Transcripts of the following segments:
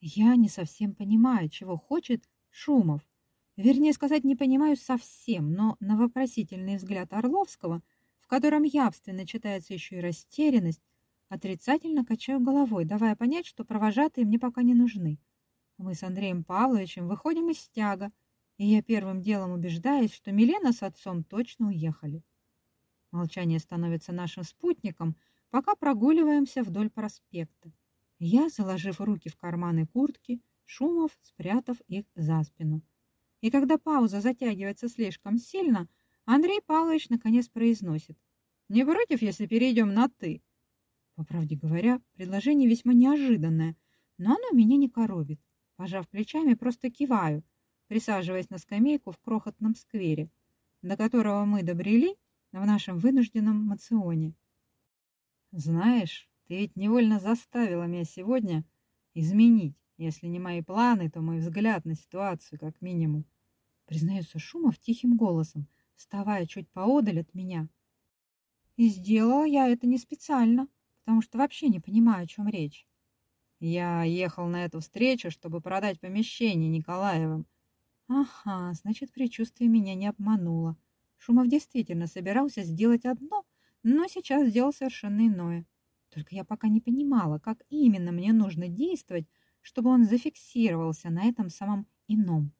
Я не совсем понимаю, чего хочет Шумов. Вернее сказать, не понимаю совсем, но на вопросительный взгляд Орловского, в котором явственно читается еще и растерянность, отрицательно качаю головой, давая понять, что провожатые мне пока не нужны. Мы с Андреем Павловичем выходим из стяга, и я первым делом убеждаюсь, что Милена с отцом точно уехали. Молчание становится нашим спутником, пока прогуливаемся вдоль проспекта. Я, заложив руки в карманы куртки, Шумов, спрятав их за спину. И когда пауза затягивается слишком сильно, Андрей Павлович наконец произносит. «Не против, если перейдем на «ты»?» По правде говоря, предложение весьма неожиданное, но оно меня не коробит. Пожав плечами, просто киваю, присаживаясь на скамейку в крохотном сквере, до которого мы добрели в нашем вынужденном мационе. «Знаешь, ты ведь невольно заставила меня сегодня изменить если не мои планы, то мой взгляд на ситуацию, как минимум. Признается Шумов тихим голосом, вставая чуть поодаль от меня. И сделала я это не специально, потому что вообще не понимаю, о чем речь. Я ехал на эту встречу, чтобы продать помещение Николаевым. Ага, значит, предчувствие меня не обмануло. Шумов действительно собирался сделать одно, но сейчас сделал совершенно иное. Только я пока не понимала, как именно мне нужно действовать, чтобы он зафиксировался на этом самом ином.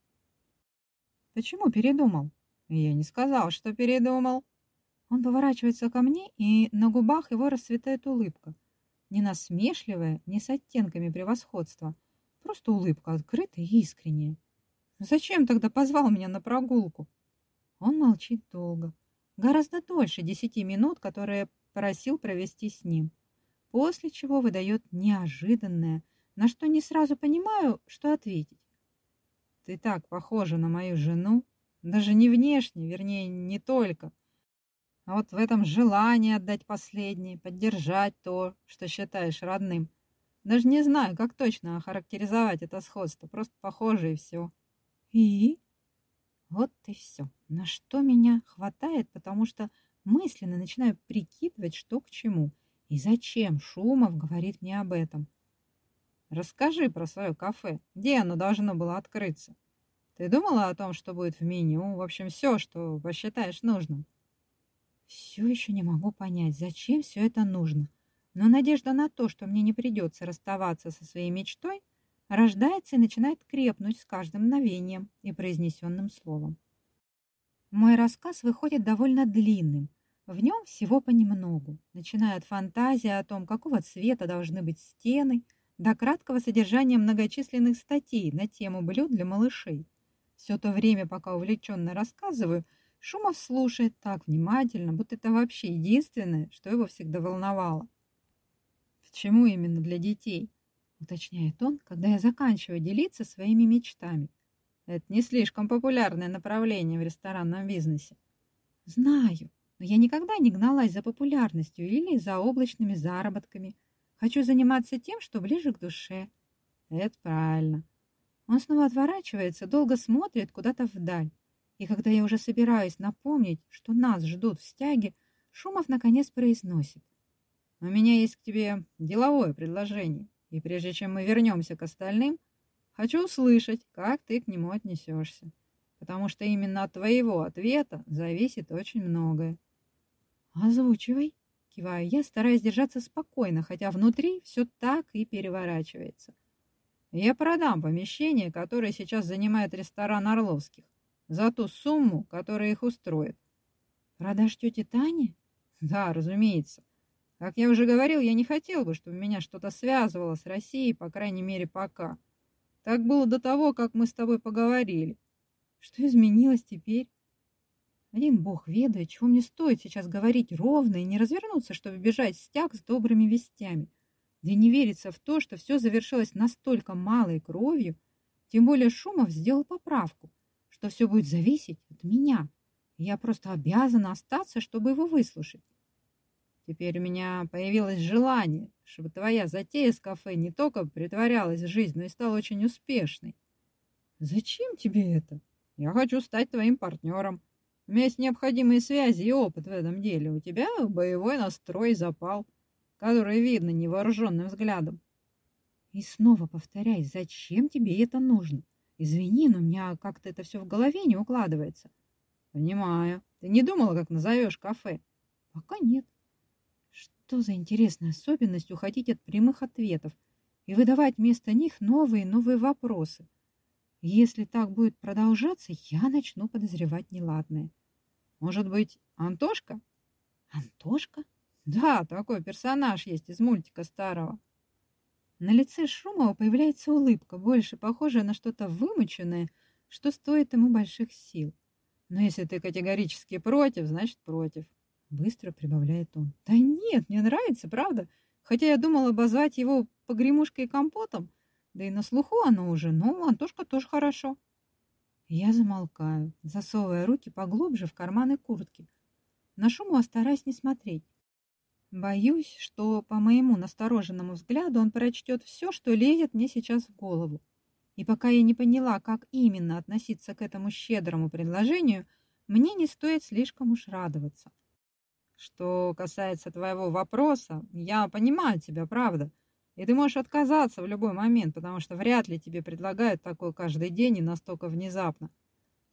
Почему передумал? Я не сказал, что передумал. Он поворачивается ко мне, и на губах его расцветает улыбка. Не насмешливая, не с оттенками превосходства. Просто улыбка открытая и искренняя. Зачем тогда позвал меня на прогулку? Он молчит долго. Гораздо дольше десяти минут, которые просил провести с ним. После чего выдает неожиданное, на что не сразу понимаю, что ответить. Ты так похожа на мою жену, даже не внешне, вернее, не только, а вот в этом желании отдать последнее, поддержать то, что считаешь родным. Даже не знаю, как точно охарактеризовать это сходство, просто похоже и все. И? Вот и все. На что меня хватает, потому что мысленно начинаю прикидывать, что к чему. И зачем Шумов говорит мне об этом. Расскажи про свое кафе. Где оно должно было открыться? Ты думала о том, что будет в меню? В общем, все, что посчитаешь нужным. Все еще не могу понять, зачем все это нужно. Но надежда на то, что мне не придется расставаться со своей мечтой, рождается и начинает крепнуть с каждым мгновением и произнесенным словом. Мой рассказ выходит довольно длинным. В нем всего понемногу, начиная от фантазии о том, какого цвета должны быть стены – до краткого содержания многочисленных статей на тему блюд для малышей. Все то время, пока увлеченно рассказываю, Шумов слушает так внимательно, будто это вообще единственное, что его всегда волновало. «Почему именно для детей?» – уточняет он, когда я заканчиваю делиться своими мечтами. Это не слишком популярное направление в ресторанном бизнесе. Знаю, но я никогда не гналась за популярностью или за облачными заработками – Хочу заниматься тем, что ближе к душе. Это правильно. Он снова отворачивается, долго смотрит куда-то вдаль. И когда я уже собираюсь напомнить, что нас ждут в стяге, Шумов наконец произносит. «У меня есть к тебе деловое предложение, и прежде чем мы вернемся к остальным, хочу услышать, как ты к нему отнесешься, потому что именно от твоего ответа зависит очень многое». «Озвучивай», Киваю я, стараюсь держаться спокойно, хотя внутри все так и переворачивается. Я продам помещение, которое сейчас занимает ресторан Орловских, за ту сумму, которая их устроит. Продашь тете Тане? Да, разумеется. Как я уже говорил, я не хотел бы, чтобы меня что-то связывало с Россией, по крайней мере, пока. Так было до того, как мы с тобой поговорили. Что изменилось теперь? Один бог ведает, чего мне стоит сейчас говорить ровно и не развернуться, чтобы бежать в стяг с добрыми вестями. Да не верится в то, что все завершилось настолько малой кровью, тем более Шумов сделал поправку, что все будет зависеть от меня. Я просто обязана остаться, чтобы его выслушать. Теперь у меня появилось желание, чтобы твоя затея с кафе не только притворялась в жизнь, но и стала очень успешной. Зачем тебе это? Я хочу стать твоим партнером. Есть необходимые связи и опыт в этом деле. У тебя боевой настрой запал, который видно невооруженным взглядом. И снова повторяй, зачем тебе это нужно? Извини, но у меня как-то это все в голове не укладывается. Понимаю. Ты не думала, как назовешь кафе? Пока нет. Что за интересная особенность уходить от прямых ответов и выдавать вместо них новые и новые вопросы? Если так будет продолжаться, я начну подозревать неладное. Может быть, Антошка? Антошка? Да, такой персонаж есть из мультика старого. На лице Шумова появляется улыбка, больше похожая на что-то вымученное, что стоит ему больших сил. Но если ты категорически против, значит против. Быстро прибавляет он. Да нет, мне нравится, правда. Хотя я думала обозвать его погремушкой и компотом. Да и на слуху оно уже, но Антошка тоже хорошо. Я замолкаю, засовывая руки поглубже в карманы куртки. На Шумова стараюсь не смотреть. Боюсь, что по моему настороженному взгляду он прочтет все, что лезет мне сейчас в голову. И пока я не поняла, как именно относиться к этому щедрому предложению, мне не стоит слишком уж радоваться. Что касается твоего вопроса, я понимаю тебя, правда. И ты можешь отказаться в любой момент, потому что вряд ли тебе предлагают такое каждый день и настолько внезапно.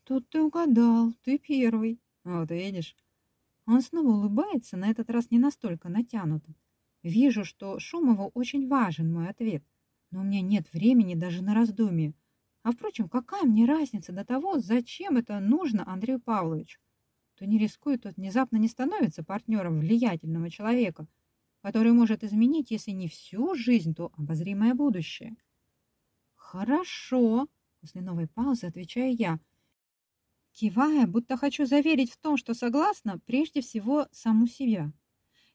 Тут ты угадал, ты первый. Вот видишь. Он снова улыбается, на этот раз не настолько натянуто. Вижу, что Шумову очень важен мой ответ, но у меня нет времени даже на раздумье. А впрочем, какая мне разница до того, зачем это нужно Андрею Павловичу? Кто не рискует, тот внезапно не становится партнером влиятельного человека, который может изменить, если не всю жизнь, то обозримое будущее. Хорошо, после новой паузы отвечаю я – кивая, будто хочу заверить в том, что согласна прежде всего саму себя.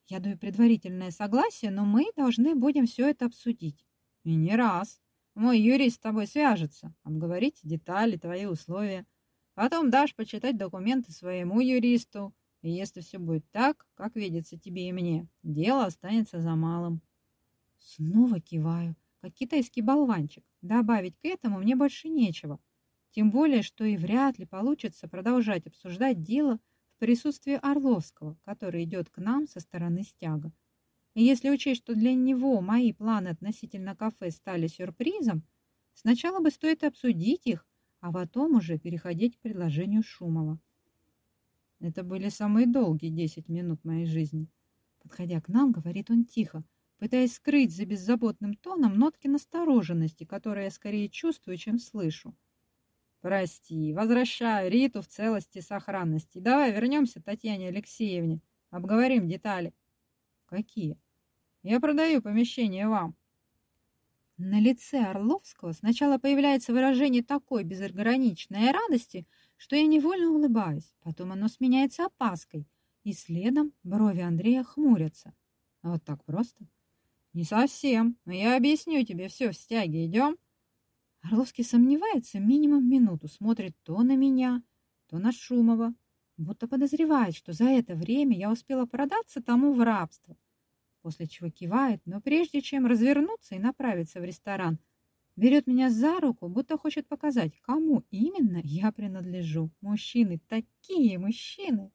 Я даю предварительное согласие, но мы должны будем все это обсудить. И не раз. Мой юрист с тобой свяжется, обговорить детали, твои условия. Потом дашь почитать документы своему юристу. И если все будет так, как видится тебе и мне, дело останется за малым. Снова киваю, как китайский болванчик. Добавить к этому мне больше нечего. Тем более, что и вряд ли получится продолжать обсуждать дело в присутствии Орловского, который идет к нам со стороны стяга. И если учесть, что для него мои планы относительно кафе стали сюрпризом, сначала бы стоит обсудить их, а потом уже переходить к предложению Шумова. Это были самые долгие десять минут моей жизни. Подходя к нам, говорит он тихо, пытаясь скрыть за беззаботным тоном нотки настороженности, которые я скорее чувствую, чем слышу. Прости, возвращаю Риту в целости и сохранности. Давай вернемся к Татьяне Алексеевне. Обговорим детали. Какие? Я продаю помещение вам. На лице Орловского сначала появляется выражение такой безограничной радости, что я невольно улыбаюсь. Потом оно сменяется опаской, и следом брови Андрея хмурятся. А вот так просто? Не совсем, но я объясню тебе все в стяге. Идем? Орловский сомневается минимум минуту, смотрит то на меня, то на Шумова, будто подозревает, что за это время я успела продаться тому в рабство. После чего кивает, но прежде чем развернуться и направиться в ресторан, берет меня за руку, будто хочет показать, кому именно я принадлежу. Мужчины, такие мужчины!